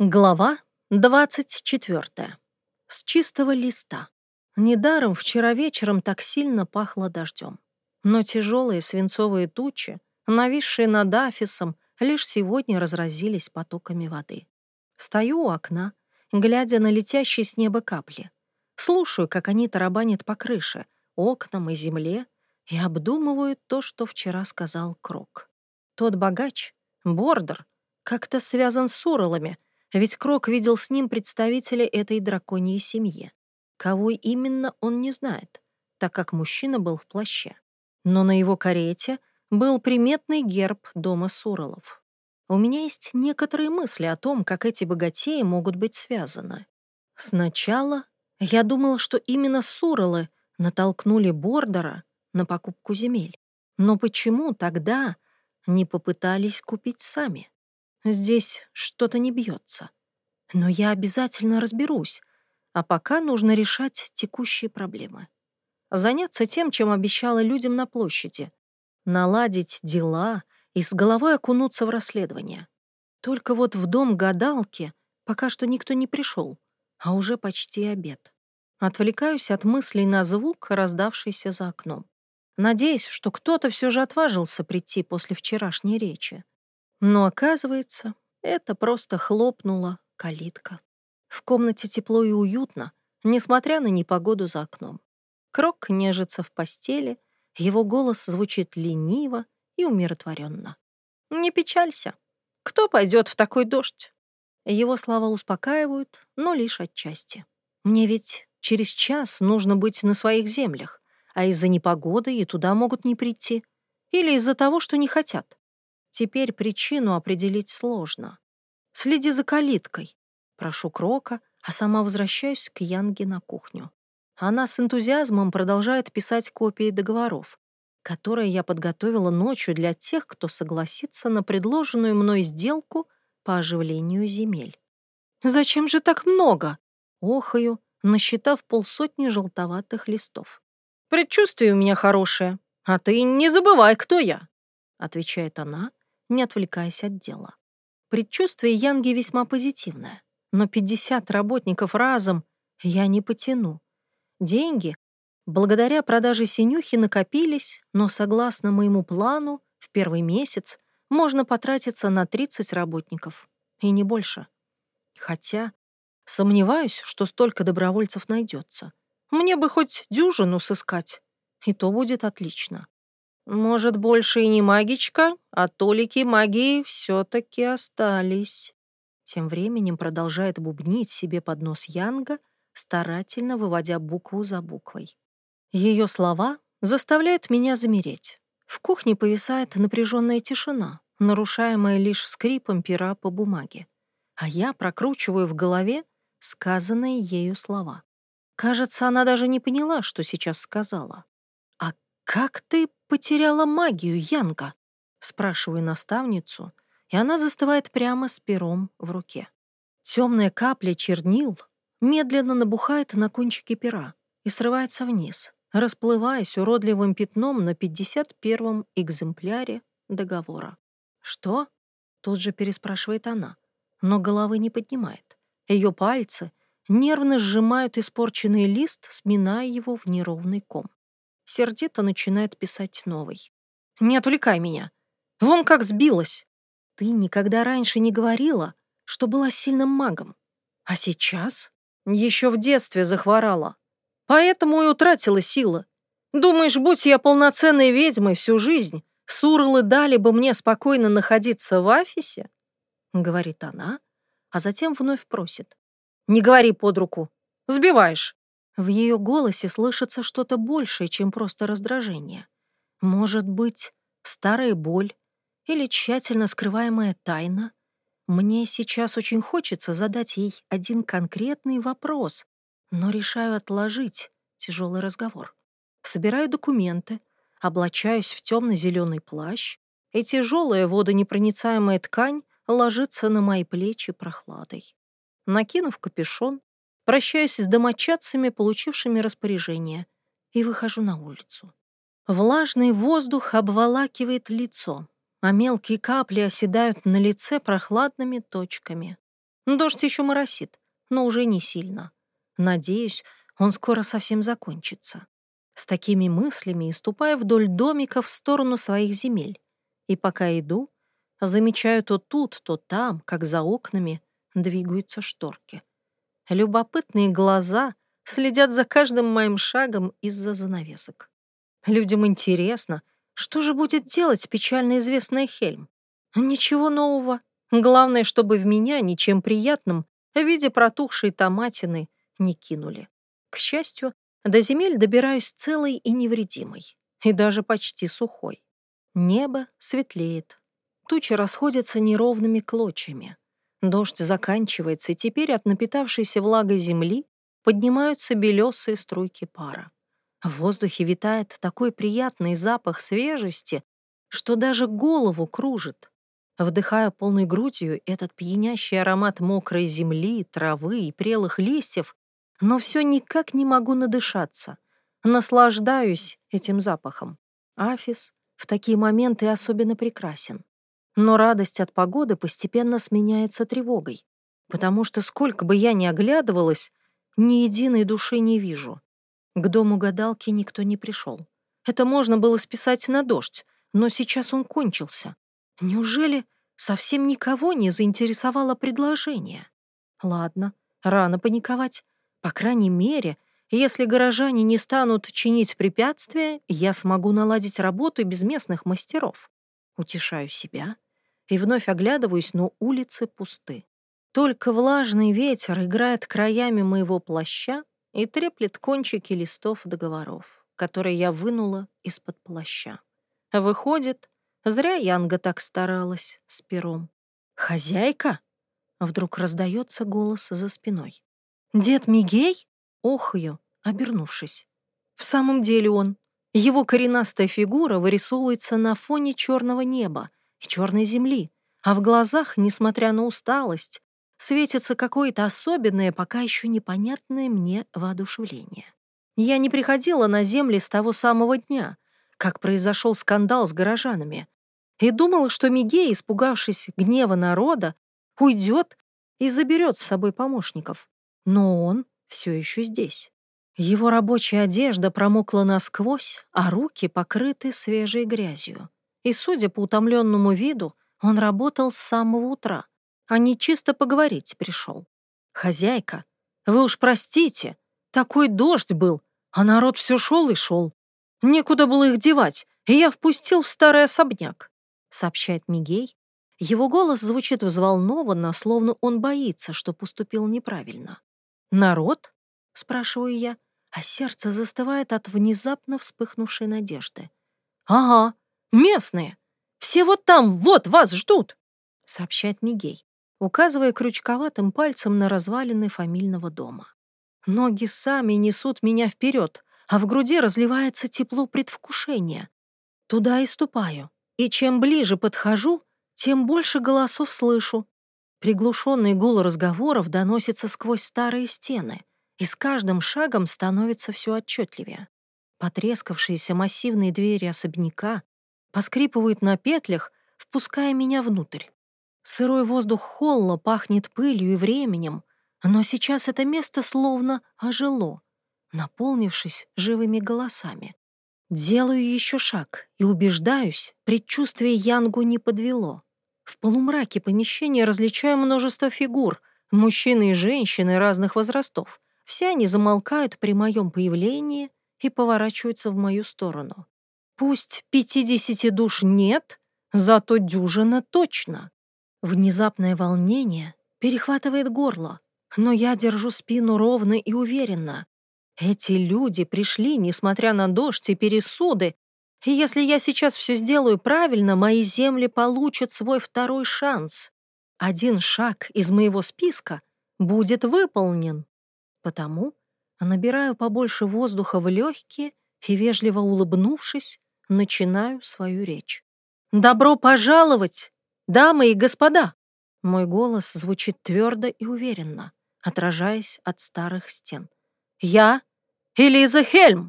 Глава 24. С чистого листа. Недаром вчера вечером так сильно пахло дождем. Но тяжелые свинцовые тучи, нависшие над Афисом, лишь сегодня разразились потоками воды. Стою у окна, глядя на летящие с неба капли. Слушаю, как они тарабанят по крыше, окнам и земле, и обдумываю то, что вчера сказал Крок. Тот богач, Бордер, как-то связан с Уралами — ведь Крок видел с ним представителя этой драконьей семьи. Кого именно он не знает, так как мужчина был в плаще. Но на его карете был приметный герб дома Суралов. У меня есть некоторые мысли о том, как эти богатеи могут быть связаны. Сначала я думала, что именно Суралы натолкнули Бордера на покупку земель. Но почему тогда не попытались купить сами? Здесь что-то не бьется. Но я обязательно разберусь, а пока нужно решать текущие проблемы. Заняться тем, чем обещала людям на площади. Наладить дела и с головой окунуться в расследование. Только вот в дом гадалки пока что никто не пришел, а уже почти обед. Отвлекаюсь от мыслей на звук, раздавшийся за окном. Надеюсь, что кто-то все же отважился прийти после вчерашней речи. Но оказывается, это просто хлопнула калитка. В комнате тепло и уютно, несмотря на непогоду за окном. Крок нежится в постели, его голос звучит лениво и умиротворенно. «Не печалься. Кто пойдет в такой дождь?» Его слова успокаивают, но лишь отчасти. «Мне ведь через час нужно быть на своих землях, а из-за непогоды и туда могут не прийти. Или из-за того, что не хотят. Теперь причину определить сложно. Следи за калиткой. Прошу Крока, а сама возвращаюсь к Янге на кухню. Она с энтузиазмом продолжает писать копии договоров, которые я подготовила ночью для тех, кто согласится на предложенную мной сделку по оживлению земель. «Зачем же так много?» — охаю, насчитав полсотни желтоватых листов. «Предчувствие у меня хорошее, а ты не забывай, кто я», — отвечает она, не отвлекаясь от дела. Предчувствие Янги весьма позитивное, но 50 работников разом я не потяну. Деньги, благодаря продаже синюхи, накопились, но, согласно моему плану, в первый месяц можно потратиться на 30 работников, и не больше. Хотя сомневаюсь, что столько добровольцев найдется. Мне бы хоть дюжину сыскать, и то будет отлично. Может, больше и не магичка, а толики магии все-таки остались. Тем временем продолжает бубнить себе под нос Янга, старательно выводя букву за буквой. Ее слова заставляют меня замереть. В кухне повисает напряженная тишина, нарушаемая лишь скрипом пера по бумаге. А я прокручиваю в голове сказанные ею слова. Кажется, она даже не поняла, что сейчас сказала. «А как ты потеряла магию, Янка?» — спрашиваю наставницу, и она застывает прямо с пером в руке. Темная капля чернил медленно набухает на кончике пера и срывается вниз, расплываясь уродливым пятном на 51-м экземпляре договора. «Что?» — тут же переспрашивает она, но головы не поднимает. Ее пальцы нервно сжимают испорченный лист, сминая его в неровный ком сердито начинает писать новый. «Не отвлекай меня. Вон как сбилась. Ты никогда раньше не говорила, что была сильным магом. А сейчас? Еще в детстве захворала. Поэтому и утратила силы. Думаешь, будь я полноценной ведьмой всю жизнь, сурлы дали бы мне спокойно находиться в офисе?» Говорит она, а затем вновь просит. «Не говори под руку. Сбиваешь. В ее голосе слышится что-то большее, чем просто раздражение. Может быть, старая боль или тщательно скрываемая тайна? Мне сейчас очень хочется задать ей один конкретный вопрос, но решаю отложить тяжелый разговор. Собираю документы, облачаюсь в темно-зеленый плащ, и тяжелая водонепроницаемая ткань ложится на мои плечи прохладой. Накинув капюшон, прощаюсь с домочадцами, получившими распоряжение, и выхожу на улицу. Влажный воздух обволакивает лицо, а мелкие капли оседают на лице прохладными точками. Дождь еще моросит, но уже не сильно. Надеюсь, он скоро совсем закончится. С такими мыслями и ступая вдоль домика в сторону своих земель. И пока иду, замечаю то тут, то там, как за окнами, двигаются шторки. Любопытные глаза следят за каждым моим шагом из-за занавесок. Людям интересно, что же будет делать печально известная Хельм. Ничего нового. Главное, чтобы в меня ничем приятным в виде протухшей томатины не кинули. К счастью, до земель добираюсь целой и невредимой, и даже почти сухой. Небо светлеет. Тучи расходятся неровными клочьями. Дождь заканчивается, и теперь от напитавшейся влагой земли поднимаются белесые струйки пара. В воздухе витает такой приятный запах свежести, что даже голову кружит. Вдыхая полной грудью этот пьянящий аромат мокрой земли, травы и прелых листьев, но все никак не могу надышаться. Наслаждаюсь этим запахом. Афис в такие моменты особенно прекрасен. Но радость от погоды постепенно сменяется тревогой, потому что сколько бы я ни оглядывалась, ни единой души не вижу. К дому гадалки никто не пришел. Это можно было списать на дождь, но сейчас он кончился. Неужели совсем никого не заинтересовало предложение? Ладно, рано паниковать. По крайней мере, если горожане не станут чинить препятствия, я смогу наладить работу без местных мастеров. Утешаю себя и вновь оглядываюсь, но улицы пусты. Только влажный ветер играет краями моего плаща и треплет кончики листов договоров, которые я вынула из-под плаща. Выходит, зря Янга так старалась с пером. «Хозяйка?» — вдруг раздается голос за спиной. «Дед Мигей?» — охаю, обернувшись. В самом деле он. Его коренастая фигура вырисовывается на фоне черного неба и черной земли, а в глазах, несмотря на усталость, светится какое-то особенное, пока еще непонятное мне воодушевление. Я не приходила на земли с того самого дня — как произошел скандал с горожанами, и думала, что Мигей, испугавшись гнева народа, уйдет и заберет с собой помощников. Но он все еще здесь. Его рабочая одежда промокла насквозь, а руки покрыты свежей грязью. И, судя по утомленному виду, он работал с самого утра, а не чисто поговорить пришел. «Хозяйка, вы уж простите, такой дождь был, а народ все шел и шел. Некуда было их девать, и я впустил в старый особняк», — сообщает Мигей. Его голос звучит взволнованно, словно он боится, что поступил неправильно. «Народ?» — спрашиваю я, а сердце застывает от внезапно вспыхнувшей надежды. «Ага, местные. Все вот там, вот, вас ждут!» — сообщает Мигей, указывая крючковатым пальцем на развалины фамильного дома. Ноги сами несут меня вперед, а в груди разливается тепло предвкушения. Туда и ступаю. И чем ближе подхожу, тем больше голосов слышу. Приглушенный гул разговоров доносится сквозь старые стены, и с каждым шагом становится все отчетливее. Потрескавшиеся массивные двери особняка поскрипывают на петлях, впуская меня внутрь. Сырой воздух холла пахнет пылью и временем, но сейчас это место словно ожило — наполнившись живыми голосами. Делаю еще шаг и убеждаюсь, предчувствие Янгу не подвело. В полумраке помещения различаю множество фигур, мужчины и женщины разных возрастов. Все они замолкают при моем появлении и поворачиваются в мою сторону. Пусть пятидесяти душ нет, зато дюжина точно. Внезапное волнение перехватывает горло, но я держу спину ровно и уверенно, эти люди пришли, несмотря на дождь и пересуды, и если я сейчас все сделаю правильно, мои земли получат свой второй шанс. Один шаг из моего списка будет выполнен. Потому набираю побольше воздуха в легкие и, вежливо улыбнувшись, начинаю свою речь. «Добро пожаловать, дамы и господа!» Мой голос звучит твердо и уверенно, отражаясь от старых стен. «Я Элиза Хельм,